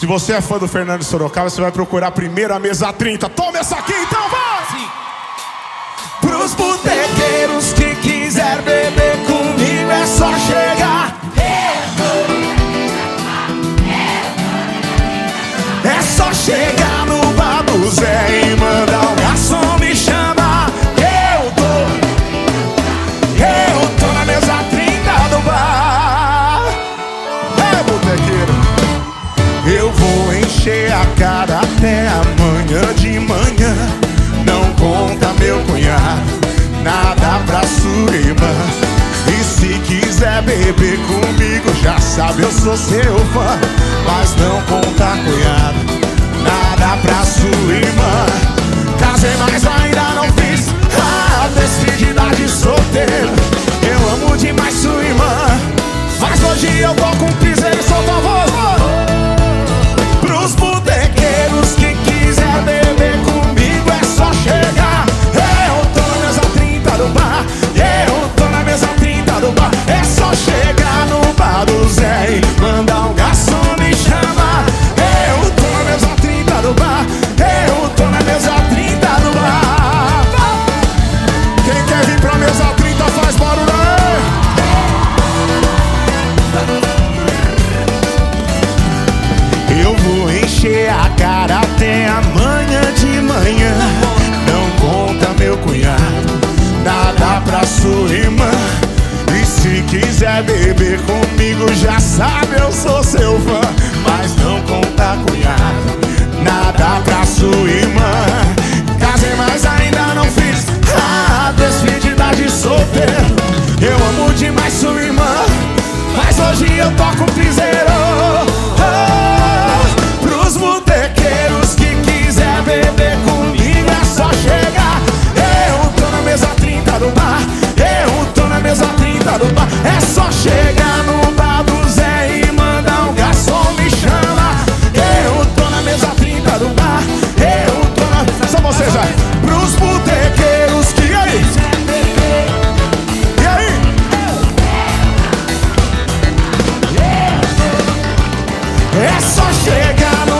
Se você é fã do Fernando Sorocaba, você vai procurar a primeira mesa 30. Toma essa aqui então, vai! Sim. Pros botequeiros encher a cara até amanhã de manhã. Não conta meu cunhado, nada pra sua irmã. E se quiser beber comigo, já sabe eu sou seu fã. Mas não conta cunhado, encher a cara até amanhã de manhã. Não conta, meu cunhado, nada pra sua irmã. E se quiser beber comigo, já sabe, eu sou seu fã. É só chegar no